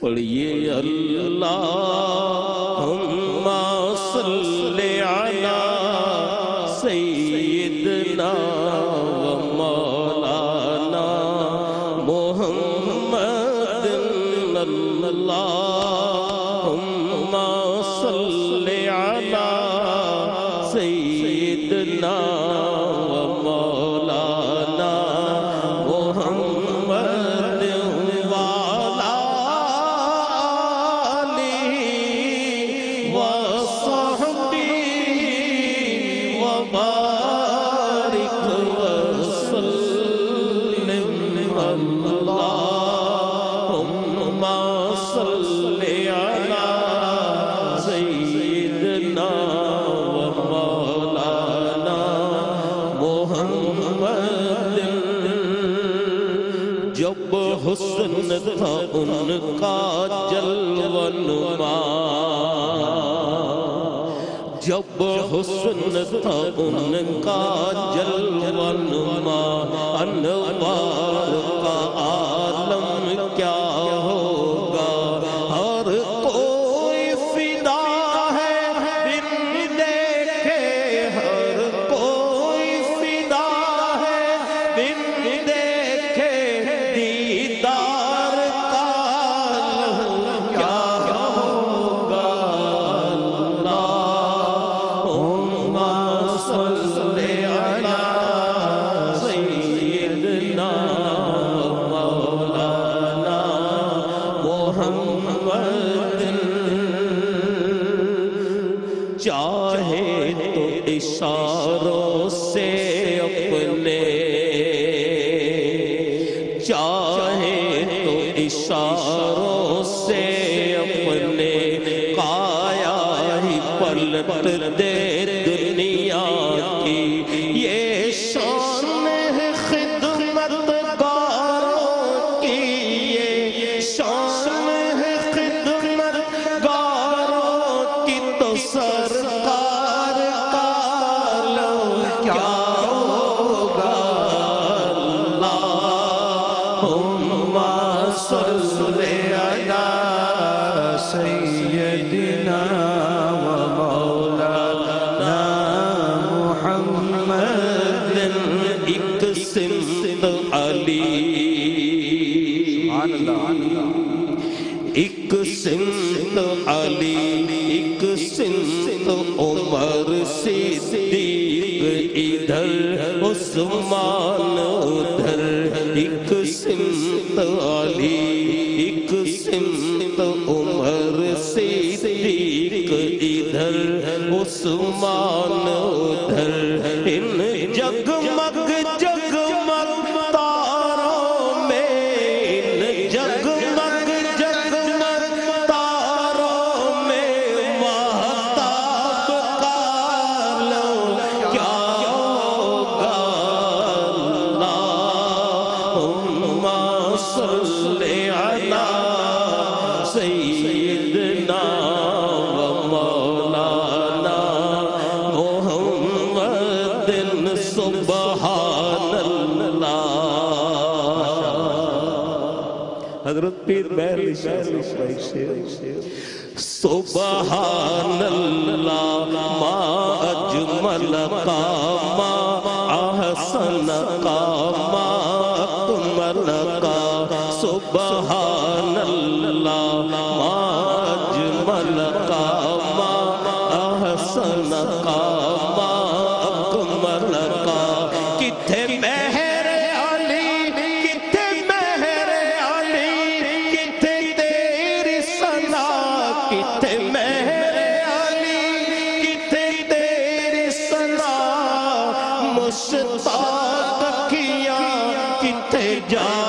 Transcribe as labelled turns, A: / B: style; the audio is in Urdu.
A: پڑھیے اللہم صلی علی سیدنا و مولانا محمد اللہ وبارك وسلم اللهم صل على سيدنا ومولانا محمد جب حسن تھا ان کا جلوہ نما جب حسن تھا ان کا جلوہ نما انوار کا چاہے تو اشاروں سے اپنے۔ چاہے تو اشاروں سے اپنے۔ کایا ہی پلٹ دے۔ ایک سمت علی ایک سمت عمر صدیق ادھر عثمان ادھر ایک سمت علی ایک سمت عمر صدیق ادھر عثمان ادھر ان صلی علی سیدنا و مولانا محمد سبحان اللہ۔ حضرت پیر بہر سبحان اللہ ما اجمل کا ما احسن کا احسن کا ما کتھے مہر علی، کتھے مہر علی، کتھے تیری سنا کتھے مہر علی، کتھے تیری سنا مشتاق کیا، کتھے جان